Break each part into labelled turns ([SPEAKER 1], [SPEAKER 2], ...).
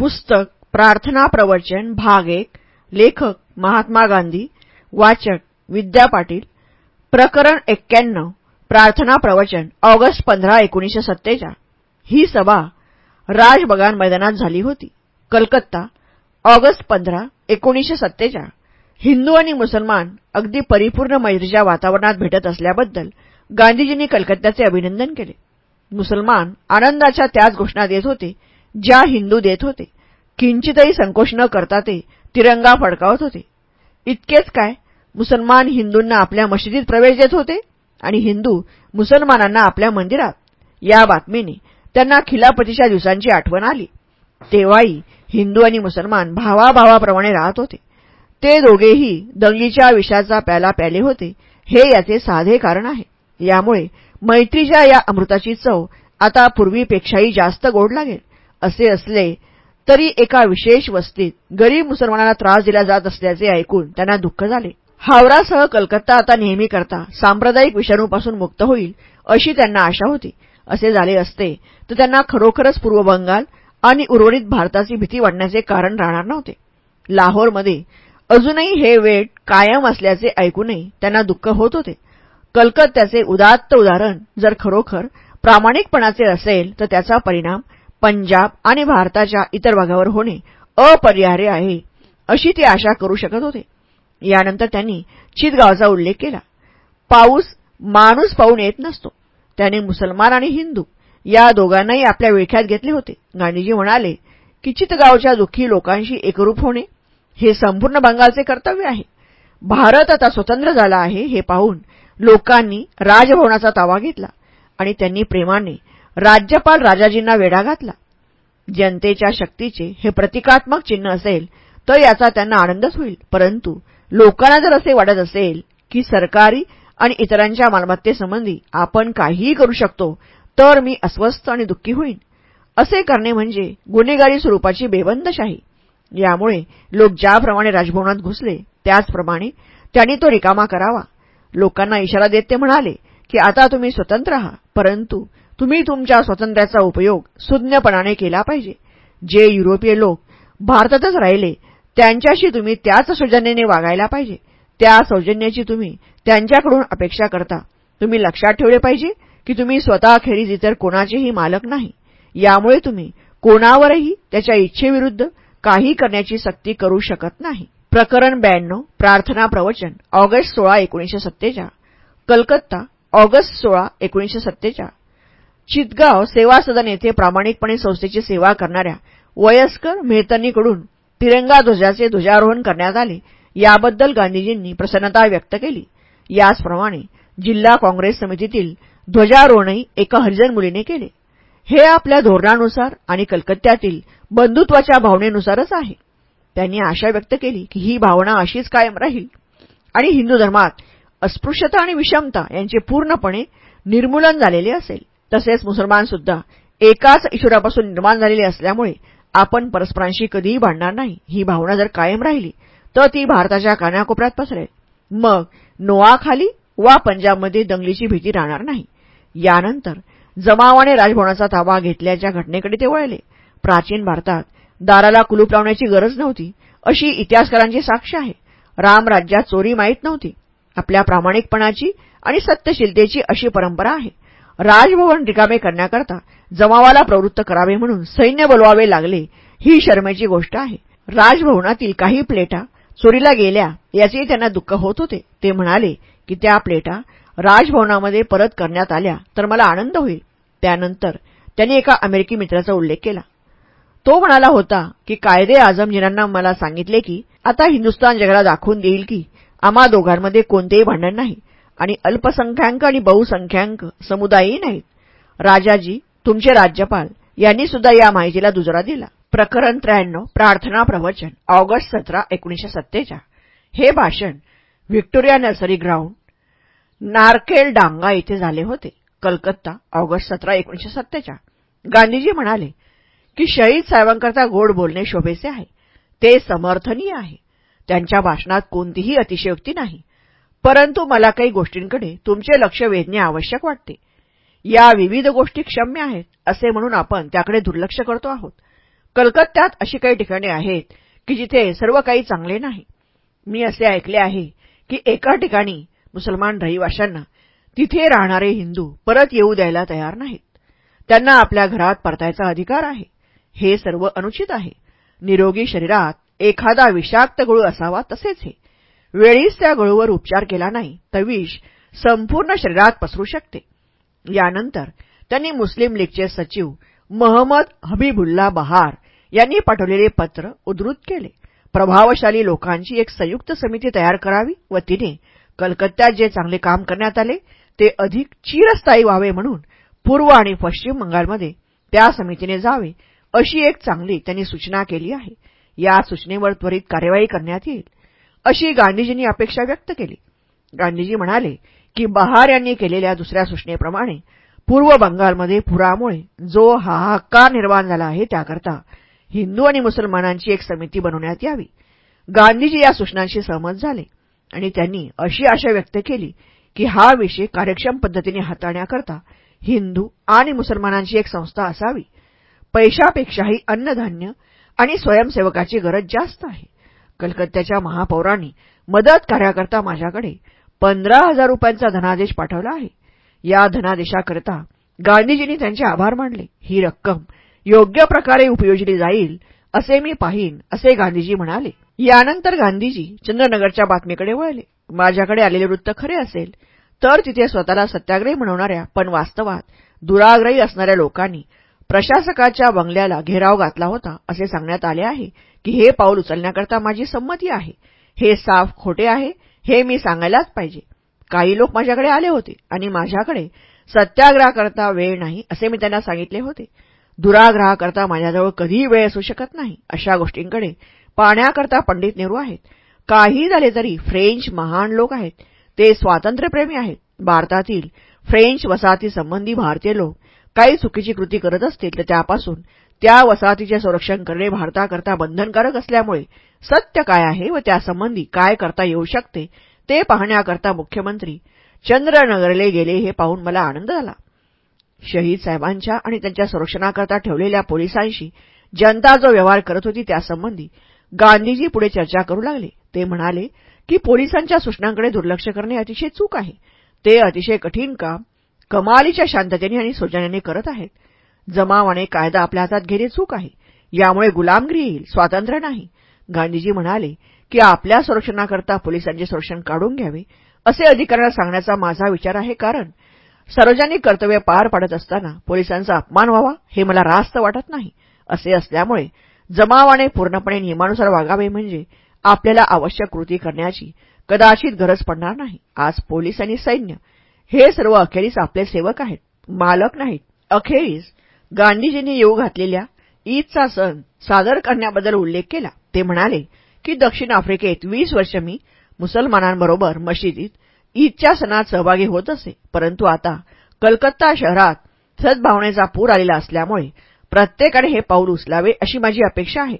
[SPEAKER 1] पुस्तक प्रार्थना प्रवचन भाग एक लेखक महात्मा गांधी वाचक विद्या पाटील प्रकरण एक्क्याण्णव प्रार्थना प्रवचन ऑगस्ट पंधरा एकोणीसशे सत्तेचाळ. ही सभा राजबगान मैदानात झाली होती. कलकत्ता ऑगस्ट पंधरा एकोणीसशे सत्तेचाळ. हिंदू आणि मुसलमान अगदी परिपूर्ण मैत्रीच्या वातावरणात भेटत असल्याबद्दल गांधीजींनी कलकत्त्याचे अभिनंदन केले. मुसलमान आनंदाच्या त्याच घोषणा देत होते ज्या हिंदू देत होते किंचितही संकोच न करता ते तिरंगा फडकावत होते. इतकेच काय मुसलमान हिंदूंना आपल्या मशिदीत प्रवेश देत होते आणि हिंदू मुसलमानांना आपल्या मंदिरात या बातमीने त्यांना खिलापतीच्या दिवसांची आठवण आली. तेव्हाही हिंदू आणि मुसलमान भावाभावाप्रमाणे राहत होते. ते दोघेही दंगलीच्या विषाचा प्याला प्याले होते हे याचे साधे कारण आहे. यामुळे मैत्रीच्या या अमृताची चव आता पूर्वीपेक्षाही जास्त गोड लागेल. असे असले तरी एका विशेष वस्तीत गरीब मुसलमानांना त्रास दिला जात असल्याचे ऐकून त्यांना दुःख झाले. हावरासह कलकत्ता आता नेहमी करता सांप्रदायिक विषाणूपासून मुक्त होईल अशी त्यांना आशा होती. असे झाले असते तर त्यांना खरोखरच पूर्व बंगाल आणि उर्वरित भारताची भीती वाटण्याचे कारण राहणार नव्हते. लाहोरमध्ये अजूनही हे वेट कायम असल्याचे ऐकूनही त्यांना दुःख होत होते. कलकत्त्याचे उदात्त उदाहरण जर खरोखर प्रामाणिकपणाचे असेल तर त्याचा परिणाम पंजाब आणि भारताच्या इतर भागावर होणे अपरिहार्य आहे अशी ते आशा करू शकत होते. यानंतर त्यांनी चितगावचा उल्लेख केला. पाऊस माणूस पाहून येत नसतो. त्याने मुसलमान आणि हिंदू या दोघांनाही आपल्या विळख्यात घेतले होते. गांधीजी म्हणाले की चितगावच्या दुःखी लोकांशी एकरूप होणे हे संपूर्ण बंगालचे कर्तव्य आहे. भारत आता स्वतंत्र झाला आहे हे पाहून लोकांनी राजभवनाचा तावा घेतला आणि त्यांनी प्रेमाने राज्यपाल राजाजींना वेढा घातला. जनतेच्या शक्तीचे हे प्रतिकात्मक चिन्ह असेल तर याचा त्यांना आनंदच होईल. परंतु लोकांना जर असे वाटत असेल की सरकारी आणि इतरांच्या मालमत्तेसंबंधी आपण काहीही करू शकतो तर मी अस्वस्थ आणि दुःखी होईन. असे करणे म्हणजे गुन्हेगारी स्वरूपाची बेबंदशाही. यामुळे लोक ज्याप्रमाणे राजभवनात घुसले त्याचप्रमाणे त्यांनी तो रिकामा करावा. लोकांना इशारा देत ते म्हणाले की आता तुम्ही स्वतंत्र आहात परंतु तुम्ही तुमच्या स्वातंत्र्याचा उपयोग सुज्ञपणाने केला पाहिजे. जे युरोपीय लोक भारतातच राहिले त्यांच्याशी तुम्ही त्याच सौजन्याने वागायला पाहिजे. त्या सौजन्याची तुम्ही त्यांच्याकडून अपेक्षा करता. तुम्ही लक्षात ठेवले पाहिजे की तुम्ही स्वतःखेरीज इतर कोणाचेही मालक नाही. यामुळे तुम्ही कोणावरही त्याच्या इच्छेविरुद्ध काही करण्याची सक्ती करू शकत नाही. प्रकरण ब्याण्णव प्रार्थना प्रवचन ऑगस्ट सोळा एकोणीसशे सत्तेचाळ कलकत्ता ऑगस्ट सोळा एकोणीसशे सत्तेचाळ चितगाव सेवा सदन येथे प्रामाणिकपणे संस्थेची सेवा करणाऱ्या वयस्कर मेहतनीकडून तिरंगा ध्वजाचे ध्वजारोहण करण्यात आले. याबद्दल गांधीजींनी प्रसन्नता व्यक्त केली. याचप्रमाणे जिल्हा काँग्रेस समितीतील ध्वजारोहणही एका हरिजन मुलीने केले. हे आपल्या धोरणानुसार आणि कलकत्त्यातील बंधुत्वाच्या भावनेनुसारच आहे. त्यांनी आशा व्यक्त केली की ही भावना अशीच कायम राहील. आणि हिंदू धर्मात अस्पृश्यता आणि विषमता यांचे पूर्णपणे निर्मूलन झालेले असेल. तसेच मुसलमानसुद्धा एकाच ईश्वरापासून निर्माण झालेले असल्यामुळे आपण परस्परांशी कधीही भांडणार नाही. ही भावना जर कायम राहिली तर ती भारताच्या कानाकोपऱ्यात पसरेल. मग नोआखाली वा पंजाबमध्ये दंगलीची भीती राहणार नाही. यानंतर जमावाने राजभवनाचा ताबा घेतल्याच्या घटनेकडे ते वळले. प्राचीन भारतात दाराला कुलूप लावण्याची गरज नव्हती अशी इतिहासकारांची साक्ष आहे. रामराज्यात चोरी माहीत नव्हती. आपल्या प्रामाणिकपणाची आणि सत्यशीलतेची अशी परंपरा आहे. राजभवन रिकामे करण्याकरता जमावाला प्रवृत्त करावे म्हणून सैन्य बोलवावे लागले ही शर्मेची गोष्ट आहे. राजभवनातील काही प्लेटा चोरीला गेल्या याचेही त्यांना दुःख होत होते. ते म्हणाले की त्या प्लेटा राजभवनामध्ये परत करण्यात आल्या तर मला आनंद होईल. त्यानंतर त्यांनी एका अमेरिकी मित्राचा उल्लेख केला. तो म्हणाला होता की कायदे आजमजीरांना मला सांगितले की आता हिंदुस्तान जगाला दाखवून देईल की आम्हा दोघांमध्ये कोणतेही भांडण नाही. आणि अल्पसंख्याक आणि बहुसंख्याक समुदायही नाहीत. राजाजी तुमचे राज्यपाल यांनी सुद्धा या माहितीला दुजरा दिला. प्रकरण त्र्याण्णव प्रार्थना प्रवचन ऑगस्ट सतरा एकोणीसशे सत्तेचाळ. हे भाषण Victoria nursery ground Narkeldanga येथे झाले होते कलकत्ता ऑगस्ट सतरा एकोणीसशे सत्तेचाळ. गांधीजी म्हणाले की शहीद साहेबांकरता गोड बोलणे शोभेचे आहे. ते समर्थनीय आहे. त्यांच्या भाषणात कोणतीही अतिशयोक्ती नाही. परंतु मला काही गोष्टींकडे तुमचे लक्ष वेधणे आवश्यक वाटते. या विविध गोष्टी क्षम्य आहेत असे म्हणून आपण त्याकडे दुर्लक्ष करतो आहोत. कलकत्त्यात अशी काही ठिकाणे आहेत की जिथे सर्व काही चांगले नाही. मी असे ऐकले आहे की एका ठिकाणी मुसलमान रहिवाशांना तिथे राहणारे हिंदू परत येऊ द्यायला तयार नाहीत. त्यांना आपल्या घरात परतायचा अधिकार आहे. हे सर्व अनुचित आहे. निरोगी शरीरात एखादा विषाक्त गळू असावा तसेच हे. वेळीच त्या गळूवर उपचार केला नाही तर विष संपूर्ण शरीरात पसरू शकते. यानंतर त्यांनी मुस्लिम लीगचे सचिव महम्मद हबीबुल्ला बहार यांनी पाठवलेले पत्र उद्धृत केले. प्रभावशाली लोकांची एक संयुक्त समिती तयार करावी व तिने कलकत्त्यात जे चांगले काम करण्यात आले ते अधिक चिरस्थायी व्हावे म्हणून पूर्व आणि पश्चिम बंगालमध्ये त्या समितीने जावे अशी एक चांगली त्यांनी सूचना केली आहे. या सूचनेवर त्वरित कार्यवाही करण्यात येईल. अशी गांधीजींनी अपेक्षा व्यक्त केली. गांधीजी म्हणाले की बहार यांनी केलेल्या दुसऱ्या सूचनेप्रमाणे पूर्व बंगालमध्ये पुरामुळे जो हाहाकार निर्माण झाला आहे त्याकरता हिंदू आणि मुसलमानांची एक समिती बनवण्यात यावी. गांधीजी या सूचनांशी सहमत झाले आणि त्यांनी अशी आशा व्यक्त केली की हा विषय कार्यक्षम पद्धतीने हाताळण्याकरता हिंदू आणि मुसलमानांची एक संस्था असावी. पैशापेक्षाही अन्नधान्य आणि स्वयंसेवकाची गरज जास्त आहे. कलकत्त्याच्या महापौरांनी मदत कार्याकरता माझ्याकडे पंधरा हजार रुपयांचा धनादेश पाठवला आहे. या धनादेशाकरता गांधीजींनी त्यांचे आभार मानले. ही रक्कम योग्य प्रकारे उपयोजली जाईल असे मी पाहिन असे गांधीजी म्हणाले. यानंतर गांधीजी चंद्रनगरच्या बातमीकडे वळले. माझ्याकडे आलेले वृत्त खरे असेल तर तिथे स्वतःला सत्याग्रही म्हणवणाऱ्या पण वास्तवात दुराग्रही असणाऱ्या लोकांनी प्रशासकाच्या बंगल्याला घेराव घातला होता असे सांगण्यात आले आहे की हे पाऊल उचलण्याकरता माझी संमती आहे. हे साफ खोटे आहे हे मी सांगायलाच पाहिजे. काही लोक माझ्याकडे आले होते आणि माझ्याकडे सत्याग्रहाकरता वेळ नाही असे मी त्यांना सांगितले होते. दुराग्रहाकरता माझ्याजवळ कधीही वेळ असू शकत नाही अशा गोष्टींकडे पाहण्याकरता पंडित नेहरू आहेत. काही झाले तरी फ्रेंच महान लोक आहेत. ते स्वातंत्र्यप्रेमी आहेत. भारतातील फ्रेंच वसाहती संबंधी भारतीय लोक काही चुकीची कृती करत असतील तर त्यापासून त्या वसाहतीचे संरक्षण करणे भारताकरता बंधनकारक असल्यामुळे सत्य काय आहे व त्यासंबंधी काय करता येऊ शकते ते पाहण्याकरता मुख्यमंत्री चंद्रनगरले गेले हे पाहून मला आनंद झाला. शहीद साहेबांच्या आणि त्यांच्या संरक्षणाकरता ठेवलेल्या पोलिसांशी जनता जो व्यवहार करत होती त्यासंबंधी गांधीजी पुढे चर्चा करू लागले. ते म्हणाले की पोलिसांच्या सूचनांकडे दुर्लक्ष करणे अतिशय चूक आहे. ते अतिशय कठीण काम कमालीच्या शांततेने आणि सौजन्याने करत आहेत. जमावाने कायदा आपल्या हातात घेणे चूक आहे. यामुळे गुलामगिरी येईल स्वातंत्र्य नाही. गांधीजी म्हणाले की आपल्या संरक्षणाकरता पोलिसांचे संरक्षण काढून घ्यावे असे अधिकाऱ्यांना सांगण्याचा माझा विचार आहे कारण सार्वजनिक कर्तव्य पार पाडत असताना पोलिसांचा अपमान व्हावा हे मला रास्त वाटत नाही. असे असल्यामुळे जमावाने पूर्णपणे नियमानुसार वागावे म्हणजे आपल्याला आवश्यक कृती करण्याची कदाचित गरज पडणार नाही. आज पोलीस आणि सैन्य हे सर्व अखेरीस आपले सेवक आहेत मालक नाहीत. अखेरीस गांधीजींनी येऊ घातलेल्या ईदचा सण सादर करण्याबद्दल उल्लेख केला. ते म्हणाले की दक्षिण आफ्रिकेत वीस वर्ष मी मुसलमानांबरोबर मशिदीत ईदच्या सणात सहभागी होत असे. परंतु आता कलकत्ता शहरात सद्भावनेचा पूर आलेला असल्यामुळे प्रत्येकाने हे पाऊल उचलावे अशी माझी अपेक्षा आहे.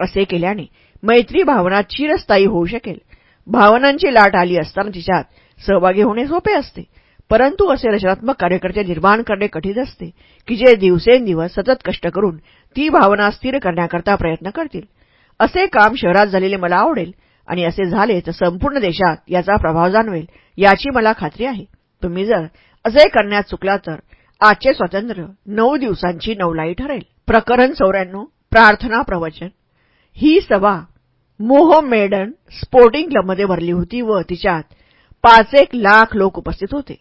[SPEAKER 1] असे केल्याने मैत्री भावना चिरस्थायी होऊ शकेल. भावनांची लाट आली असताना तिच्यात सहभागी होणे सोपे असते. परंतु असे रचनात्मक कार्यकर्ते निर्माण करणे कठीण असते की जे दिवसेंदिवस सतत कष्ट करून ती भावना स्थिर करण्याकरता प्रयत्न करतील. असे काम शहरात झालेले मला आवडेल आणि असे झाले तर संपूर्ण देशात याचा प्रभाव जाणवेल याची मला खात्री आहे. तुम्ही जर असे करण्यात चुकला तर आजचे स्वातंत्र्य नऊ दिवसांची नवलाई ठरेल. प्रकरण चौऱ्याण्णव प्रार्थना प्रवचन. ही सभा मोहमेडन स्पोर्टिंग क्लबमध्ये भरली होती व तिच्यात पाच एक लाख लोक उपस्थित होते.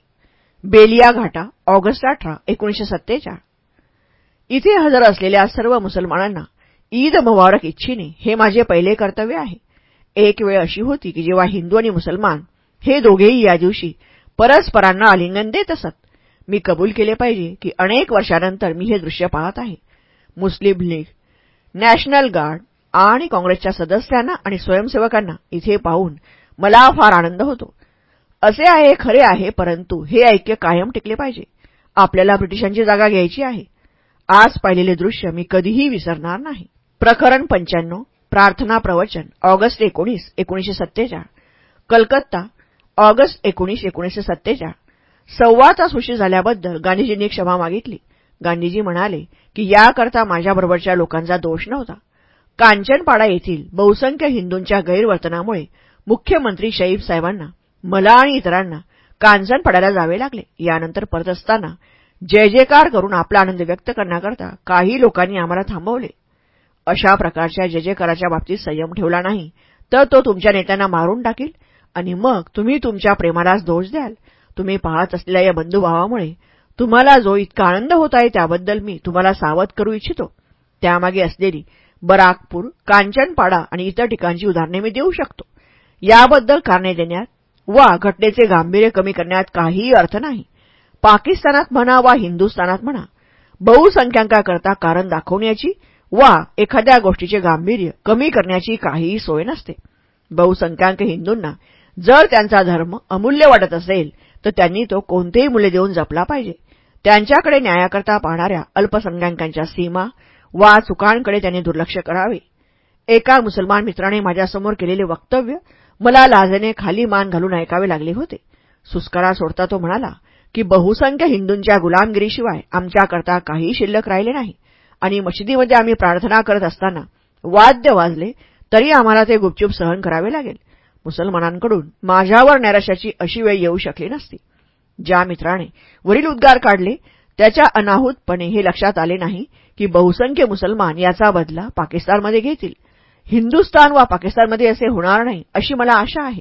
[SPEAKER 1] बेलिया घाटा ऑगस्ट अठरा एकोणीशे सत्तेचाळ. इथे हजर असलेल्या सर्व मुसलमानांना ईद मुबारक इच्छिने हे माझे पहिले कर्तव्य आहे. एक वेळ अशी होती की जेव्हा हिंदू आणि मुसलमान हे दोघेही या दिवशी परस्परांना आलिंगन देत असत. मी कबूल केले पाहिजे की अनेक वर्षानंतर मी हे दृश्य पाहत आहे. मुस्लिम लीग नॅशनल गार्ड आणि काँग्रेसच्या सदस्यांना आणि स्वयंसेवकांना इथे पाहून मला फार आनंद होतो. असे आहे खरे आहे परंतु हे ऐक्य कायम टिकले पाहिजे. आपल्याला ब्रिटिशांची जागा घ्यायची आहे. आज पाहिलेले दृश्य मी कधीही विसरणार नाही. प्रकरण पंच्याण्णव प्रार्थना प्रवचन ऑगस्ट एकोणीस एकोणीशे सत्तेचाळ. कलकत्ता ऑगस्ट एकोणीस एकोणीशे सत्तेचाळ. सव्वा तास उशीर झाल्याबद्दल गांधीजींनी क्षमा मागितली. गांधीजी म्हणाले की याकरता माझ्याबरोबरच्या लोकांचा दोष नव्हता. कांचनपाडा येथील बहुसंख्य हिंदूंच्या गैरवर्तनामुळे मुख्यमंत्री शैब साहेबांना मला आणि इतरांना कांचनपाड्याला जावे लागले. यानंतर परत असताना जय जयकार करून आपला आनंद व्यक्त करण्याकरता काही लोकांनी आम्हाला थांबवले. अशा प्रकारच्या जय जयकाराच्या बाबतीत संयम ठेवला नाही तर तो तुमच्या नेत्यांना मारून टाकील. आणि मग तुम्ही तुमच्या प्रेमालाच दोष द्याल. तुम्ही पाहत असलेल्या या बंधुभावामुळे तुम्हाला जो इतका आनंद होत आहे त्याबद्दल मी तुम्हाला सावध करू इच्छितो. त्यामागे असलेली बराकपूर कांचनपाडा आणि इतर ठिकाणची उदाहरणे मी देऊ शकतो. याबद्दल कारणे देण्यात वा घटनेचे गांभीर्य कमी करण्यात काहीही अर्थ नाही. पाकिस्तानात म्हणा वा हिंदुस्थानात म्हणा बहुसंख्याकांकरता कारण दाखवण्याची वा एखाद्या गोष्टीचे गांभीर्य कमी करण्याची काहीही सोय नसते. बहुसंख्याक हिंदूंना जर त्यांचा धर्म अमूल्य वाटत असेल तर त्यांनी तो कोणतेही मुले देऊन जपला पाहिजे. त्यांच्याकडे न्यायाकरता पाहणाऱ्या अल्पसंख्याकांच्या सीमा वा चुकांकडे त्यांनी दुर्लक्ष करावे. एका मुसलमान मित्राने माझ्यासमोर केलेले वक्तव्य मला लाजेने खाली मान घालून ऐकावे लागले होते. सुस्कारा सोडता तो म्हणाला की बहुसंख्य हिंदूंच्या गुलामगिरीशिवाय आमच्याकरता काही शिल्लक राहिले नाही. आणि मशिदीमध्ये आम्ही प्रार्थना करत असताना वाद्य वाजले तरी आम्हाला ते गुपचूप सहन करावे लागेल. मुसलमानांकडून माझ्यावर नैराश्याची अशी वेळ येऊ शकली नसती. ज्या मित्राने वरील उद्गार काढले त्याच्या अनाहूतपणे हे लक्षात आले नाही की बहुसंख्य मुसलमान याचा बदला पाकिस्तानमध्ये घेतील. हिंदुस्तान वा पाकिस्तानमध्ये असे होणार नाही अशी मला आशा आहे.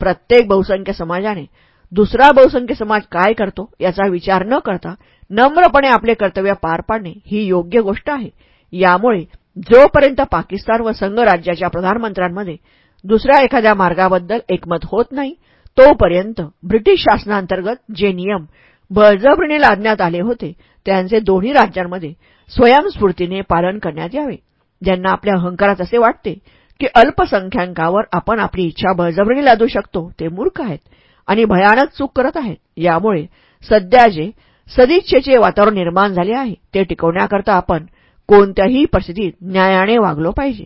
[SPEAKER 1] प्रत्येक बहुसंख्य समाजाने दुसरा बहुसंख्य समाज काय करतो याचा विचार न करता नम्रपणे आपले कर्तव्य पार पाडणे ही योग्य गोष्ट आहे. यामुळे जोपर्यंत पाकिस्तान व संघराज्याच्या प्रधानमंत्र्यांमध्ये दुसऱ्या एखाद्या मार्गाबद्दल एकमत होत नाही तोपर्यंत ब्रिटिश शासनांतर्गत जे नियम बळजबरीने लादण्यात आले होते त्यांचे दोन्ही राज्यांमध्ये स्वयंस्फूर्तीने पालन करण्यात यावे. ज्यांना आपल्या अहंकारात असे वाटते की अल्पसंख्याकावर आपण आपली इच्छा बळजबरीने लादू शकतो ते मूर्ख आहेत आणि भयानक चूक करत आहेत. यामुळे सध्या जे सदिच्छेचे वातावरण निर्माण झाले आहे ते टिकवण्याकरता आपण कोणत्याही परिस्थितीत न्यायाने वागलो पाहिजे.